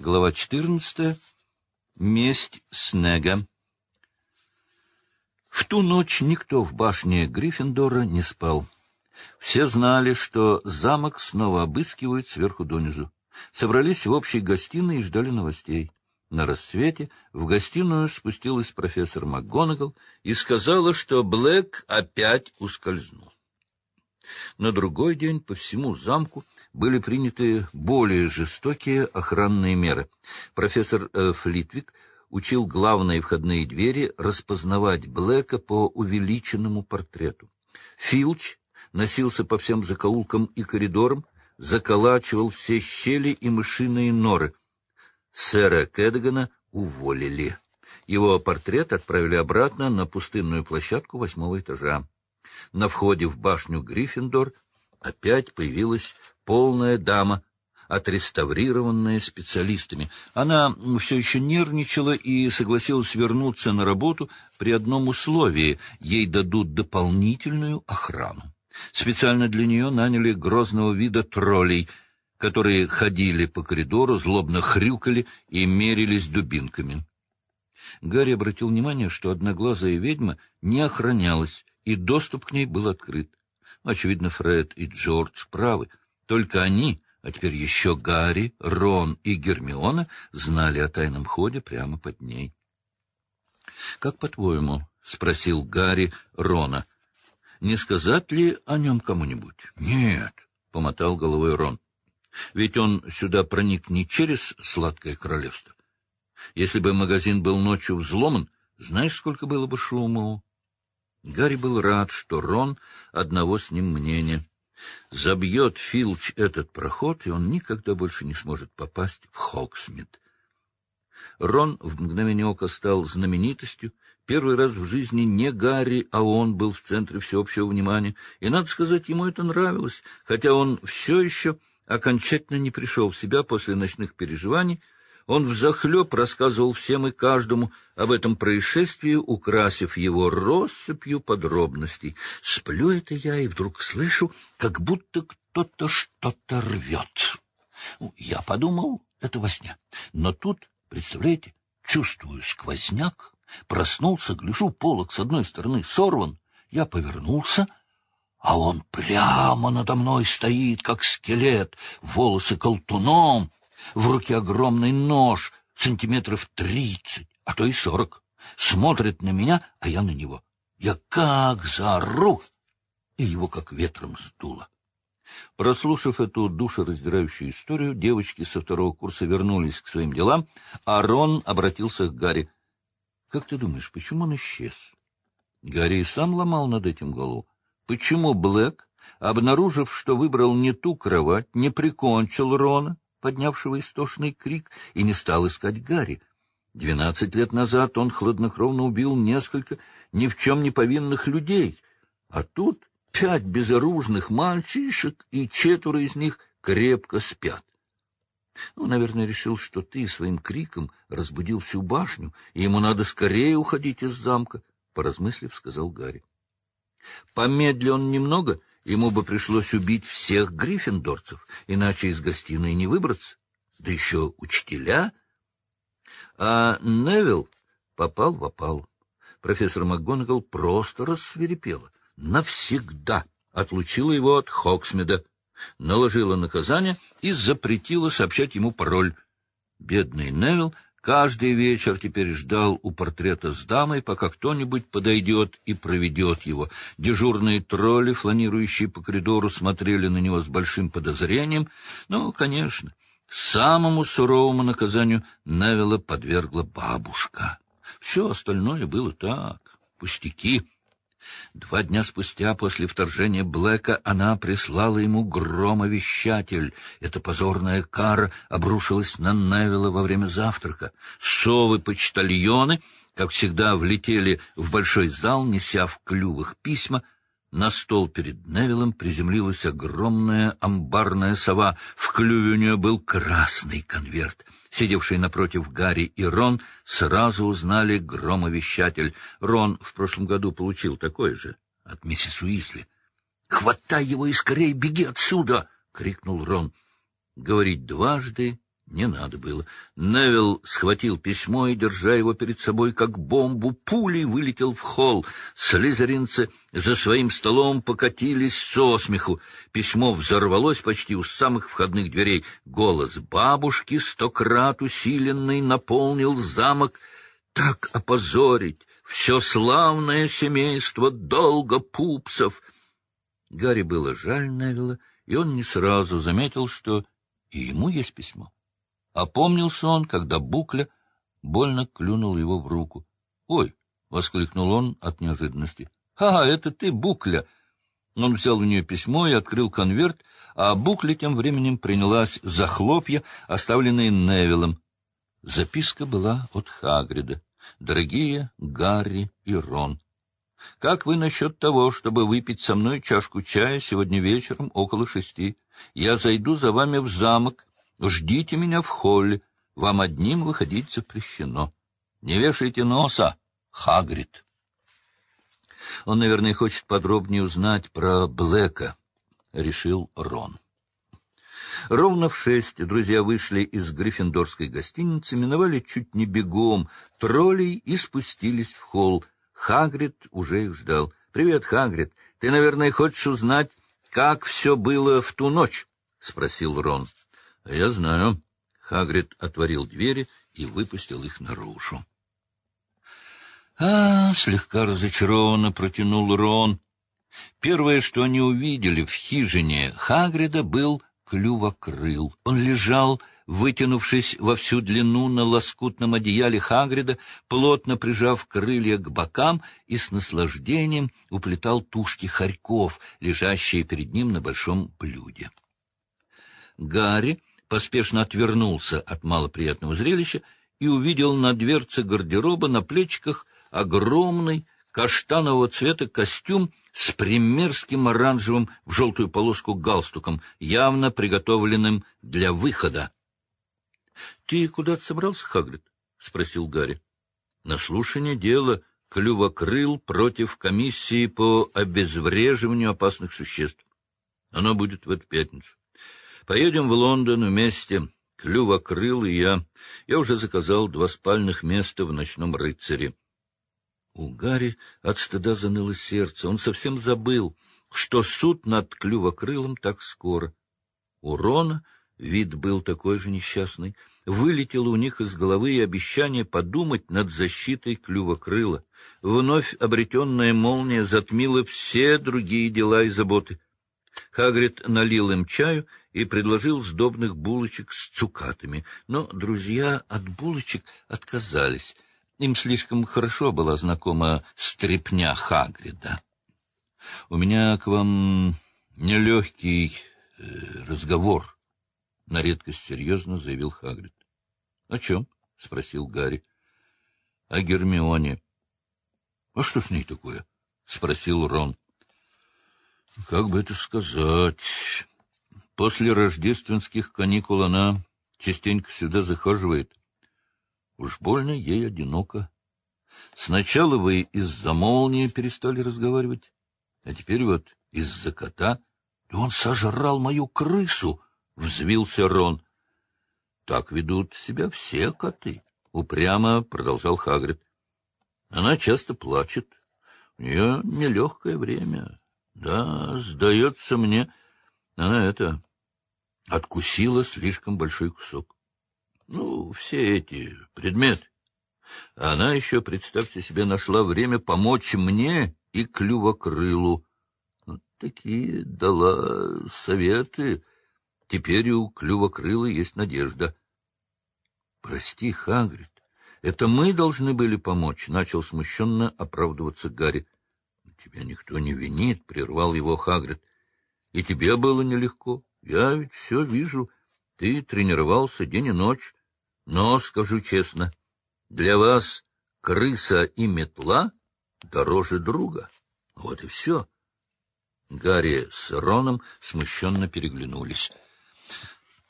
Глава 14. Месть Снега. В ту ночь никто в башне Гриффиндора не спал. Все знали, что замок снова обыскивают сверху донизу. Собрались в общей гостиной и ждали новостей. На рассвете в гостиную спустилась профессор МакГонагал и сказала, что Блэк опять ускользнул. На другой день по всему замку были приняты более жестокие охранные меры. Профессор э, Флитвик учил главные входные двери распознавать Блэка по увеличенному портрету. Филч носился по всем закоулкам и коридорам, заколачивал все щели и мышиные норы. Сэра Кэдгана уволили. Его портрет отправили обратно на пустынную площадку восьмого этажа. На входе в башню Гриффиндор опять появилась полная дама, отреставрированная специалистами. Она все еще нервничала и согласилась вернуться на работу при одном условии — ей дадут дополнительную охрану. Специально для нее наняли грозного вида троллей, которые ходили по коридору, злобно хрюкали и мерились дубинками. Гарри обратил внимание, что одноглазая ведьма не охранялась, и доступ к ней был открыт. Очевидно, Фред и Джордж правы. Только они, а теперь еще Гарри, Рон и Гермиона, знали о тайном ходе прямо под ней. — Как по-твоему? — спросил Гарри Рона. — Не сказать ли о нем кому-нибудь? — Нет, — помотал головой Рон. — Ведь он сюда проник не через сладкое королевство. Если бы магазин был ночью взломан, знаешь, сколько было бы шуму? Гарри был рад, что Рон одного с ним мнения. Забьет Филч этот проход, и он никогда больше не сможет попасть в Хоксмит. Рон в мгновение ока стал знаменитостью. Первый раз в жизни не Гарри, а он был в центре всеобщего внимания. И, надо сказать, ему это нравилось, хотя он все еще окончательно не пришел в себя после ночных переживаний, он взахлеб рассказывал всем и каждому об этом происшествии, украсив его россыпью подробностей. Сплю это я и вдруг слышу, как будто кто-то что-то рвет. Ну, я подумал, это во сне. Но тут, представляете, чувствую сквозняк, проснулся, гляжу, полок с одной стороны сорван. Я повернулся, а он прямо надо мной стоит, как скелет, волосы колтуном, в руке огромный нож, сантиметров тридцать, а то и сорок. Смотрит на меня, а я на него. Я как заору, и его как ветром сдуло. Прослушав эту душераздирающую историю, девочки со второго курса вернулись к своим делам, а Рон обратился к Гарри. — Как ты думаешь, почему он исчез? Гарри сам ломал над этим голову. Почему Блэк, обнаружив, что выбрал не ту кровать, не прикончил Рона, поднявшего истошный крик, и не стал искать Гарри. Двенадцать лет назад он хладнокровно убил несколько ни в чем не повинных людей, а тут пять безоружных мальчишек, и четверо из них крепко спят. Ну, наверное, решил, что ты своим криком разбудил всю башню, и ему надо скорее уходить из замка, — поразмыслив, сказал Гарри. Помедли он немного, Ему бы пришлось убить всех гриффиндорцев, иначе из гостиной не выбраться. Да еще учителя. А Невилл попал в опал. Профессор МакГонагал просто рассверепела. Навсегда отлучила его от Хоксмеда, наложила наказание и запретила сообщать ему пароль. Бедный Невилл Каждый вечер теперь ждал у портрета с дамой, пока кто-нибудь подойдет и проведет его. Дежурные тролли, фланирующие по коридору, смотрели на него с большим подозрением. Ну, конечно, самому суровому наказанию Невилла подвергла бабушка. Все остальное было так, пустяки. Два дня спустя после вторжения Блэка она прислала ему громовещатель. Эта позорная кара обрушилась на Невилла во время завтрака. Совы-почтальоны, как всегда, влетели в большой зал, неся в клювах письма — на стол перед Невиллом приземлилась огромная амбарная сова. В клюве у нее был красный конверт. Сидевшие напротив Гарри и Рон сразу узнали громовещатель. Рон в прошлом году получил такой же от миссис Уизли. — Хватай его и скорее беги отсюда! — крикнул Рон. Говорить дважды Не надо было. Невил схватил письмо и, держа его перед собой как бомбу, пулей вылетел в холл. Слизеринцы за своим столом покатились со смеху. Письмо взорвалось почти у самых входных дверей. Голос бабушки, стократ усиленный, наполнил замок. Так опозорить все славное семейство долго пупсов! Гарри было жаль Невилла, и он не сразу заметил, что и ему есть письмо. Опомнился он, когда букля больно клюнул его в руку. — Ой! — воскликнул он от неожиданности. — Ха, это ты, букля! Он взял у нее письмо и открыл конверт, а букля тем временем принялась за хлопья, оставленные Невиллом. Записка была от Хагрида. «Дорогие Гарри и Рон, как вы насчет того, чтобы выпить со мной чашку чая сегодня вечером около шести? Я зайду за вами в замок, Ждите меня в холле. Вам одним выходить запрещено. Не вешайте носа, Хагрид. Он, наверное, хочет подробнее узнать про Блэка, — решил Рон. Ровно в шесть друзья вышли из гриффиндорской гостиницы, миновали чуть не бегом троллей и спустились в холл. Хагрид уже их ждал. — Привет, Хагрид. Ты, наверное, хочешь узнать, как все было в ту ночь? — спросил Рон. — Я знаю. Хагрид отворил двери и выпустил их наружу. — А, слегка разочарованно протянул Рон. Первое, что они увидели в хижине Хагрида, был клювокрыл. Он лежал, вытянувшись во всю длину на лоскутном одеяле Хагрида, плотно прижав крылья к бокам и с наслаждением уплетал тушки хорьков, лежащие перед ним на большом блюде. Гарри поспешно отвернулся от малоприятного зрелища и увидел на дверце гардероба на плечиках огромный каштанового цвета костюм с примерским оранжевым в желтую полоску галстуком, явно приготовленным для выхода. — Ты куда-то собрался, Хагрид? — спросил Гарри. — На слушание дела клювокрыл против комиссии по обезвреживанию опасных существ. Оно будет в эту пятницу. Поедем в Лондон вместе. Клювокрыл и я. Я уже заказал два спальных места в «Ночном рыцаре». У Гарри от стыда заныло сердце. Он совсем забыл, что суд над Клювокрылом так скоро. У Рона вид был такой же несчастный. Вылетело у них из головы и обещание подумать над защитой Клювокрыла. Вновь обретенная молния затмила все другие дела и заботы. Хагрид налил им чаю и предложил сдобных булочек с цукатами, но друзья от булочек отказались. Им слишком хорошо была знакома стрепня Хагрида. — У меня к вам нелегкий э, разговор, — на редкость серьезно заявил Хагрид. — О чем? — спросил Гарри. — О Гермионе. — А что с ней такое? — спросил Рон. — Как бы это сказать? После рождественских каникул она частенько сюда захаживает. Уж больно ей одиноко. Сначала вы из-за молнии перестали разговаривать, а теперь вот из-за кота. — Он сожрал мою крысу! — взвился Рон. — Так ведут себя все коты, — упрямо продолжал Хагрид. Она часто плачет. У нее нелегкое время. Да, сдается мне, она это откусила слишком большой кусок. Ну, все эти предметы. Она еще, представьте себе, нашла время помочь мне и клювокрылу. Вот такие дала советы. Теперь у клювокрыла есть надежда. — Прости, Хагрид, это мы должны были помочь, — начал смущенно оправдываться Гарри. — Тебя никто не винит, — прервал его Хагрид. — И тебе было нелегко. Я ведь все вижу. Ты тренировался день и ночь. Но, скажу честно, для вас крыса и метла дороже друга. Вот и все. Гарри с Роном смущенно переглянулись.